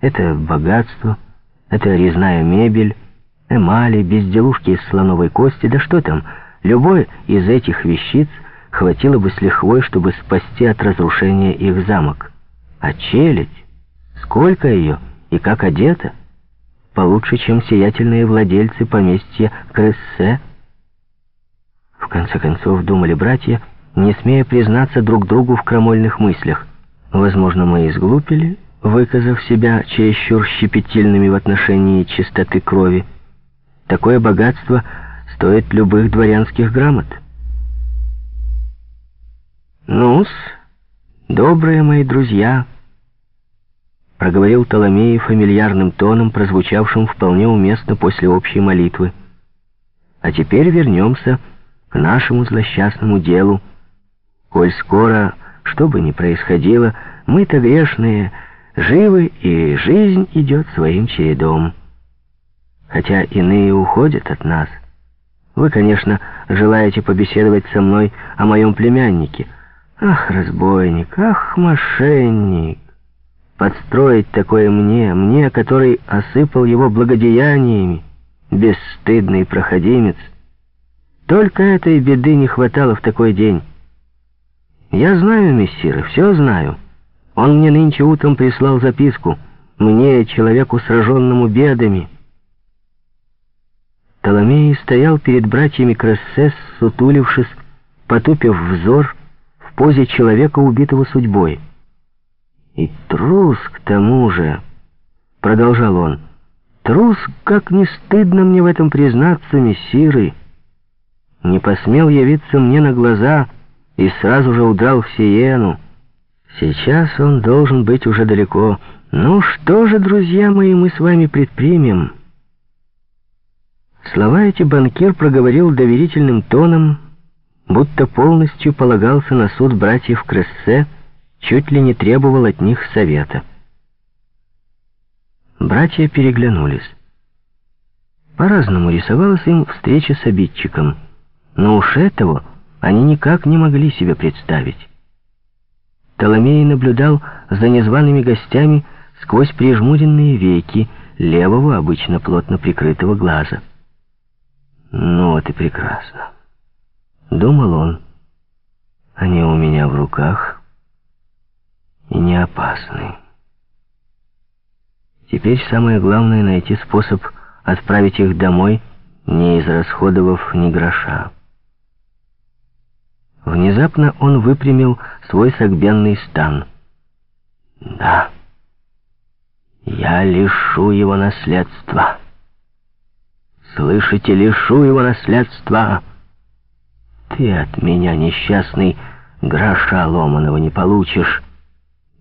Это богатство, это резная мебель, эмали, безделушки из слоновой кости, да что там, любой из этих вещиц хватило бы с лихвой, чтобы спасти от разрушения их замок. А челядь, сколько ее и как одета, получше, чем сиятельные владельцы поместья Крессе. В конце концов, думали братья, не смея признаться друг другу в крамольных мыслях. Возможно, мы изглупили, выказав себя чересчур щепетильными в отношении чистоты крови. Такое богатство стоит любых дворянских грамот. «Ну-с, добрые мои друзья», — проговорил Толомей фамильярным тоном, прозвучавшим вполне уместно после общей молитвы. «А теперь вернемся к нашему злосчастному делу. Коль скоро, что бы ни происходило, мы-то грешные, живы, и жизнь идет своим чередом. Хотя иные уходят от нас. Вы, конечно, желаете побеседовать со мной о моем племяннике. Ах, разбойник, ах, мошенник! Подстроить такое мне, мне, который осыпал его благодеяниями, бесстыдный проходимец. Только этой беды не хватало в такой день. Я знаю, мессиры, все знаю. Он мне нынче утром прислал записку. Мне, человеку, сраженному бедами. Толомей стоял перед братьями Крессес, сутулившись, потупив взор в позе человека, убитого судьбой. «И трус к тому же», — продолжал он, — «трус, как не стыдно мне в этом признаться, мессиры, не посмел явиться мне на глаза и сразу же удрал в Сиену». Сейчас он должен быть уже далеко. Ну что же, друзья мои, мы с вами предпримем? Слова эти банкир проговорил доверительным тоном, будто полностью полагался на суд братьев Крессе, чуть ли не требовал от них совета. Братья переглянулись. По-разному рисовалась им встреча с обидчиком, но уж этого они никак не могли себе представить. Толомей наблюдал за незваными гостями сквозь прижмуренные веки левого, обычно плотно прикрытого глаза. «Ну вот и прекрасно», — думал он. «Они у меня в руках и не опасны. Теперь самое главное — найти способ отправить их домой, не израсходовав ни гроша». Внезапно он выпрямил свой согбенный стан. «Да, я лишу его наследства. Слышите, лишу его наследства. Ты от меня, несчастный, гроша ломаного не получишь».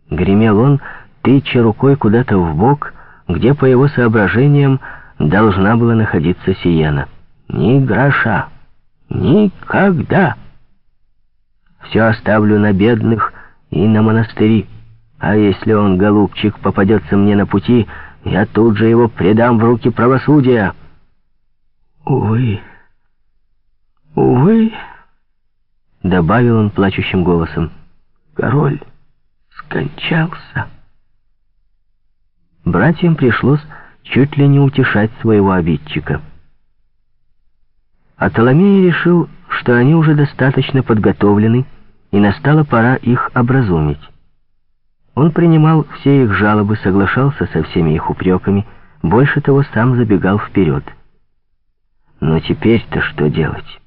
Гремел он, тыча рукой куда-то в бок, где, по его соображениям, должна была находиться Сиена. «Ни гроша! Никогда!» Все оставлю на бедных и на монастыри. А если он, голубчик, попадется мне на пути, я тут же его предам в руки правосудия. Увы, увы, добавил он плачущим голосом, король скончался. Братьям пришлось чуть ли не утешать своего обидчика. А Толомей решил, что они уже достаточно подготовлены, и настала пора их образумить. Он принимал все их жалобы, соглашался со всеми их упреками, больше того, сам забегал вперед. Но теперь-то что делать?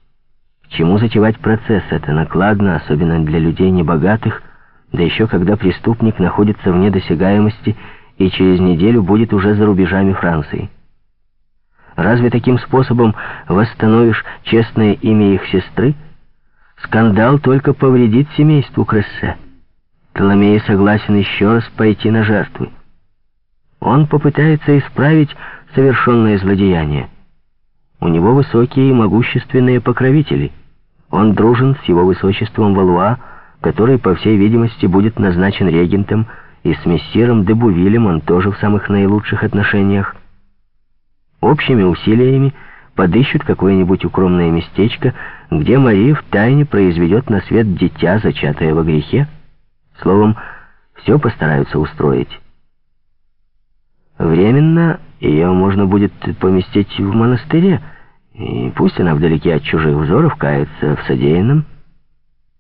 К чему затевать процесс? Это накладно, особенно для людей небогатых, да еще когда преступник находится вне досягаемости и через неделю будет уже за рубежами Франции. Разве таким способом восстановишь честное имя их сестры? Скандал только повредит семейству Крессе. Толомей согласен еще раз пойти на жертвы. Он попытается исправить совершенное злодеяние. У него высокие и могущественные покровители. Он дружен с его высочеством Валуа, который, по всей видимости, будет назначен регентом, и с мессиром де Бувилем он тоже в самых наилучших отношениях. Общими усилиями подыщут какое-нибудь укромное местечко, где Мария втайне произведет на свет дитя, зачатое во грехе. Словом, все постараются устроить. Временно ее можно будет поместить в монастыре, и пусть она вдалеке от чужих взоров кается в содеянном,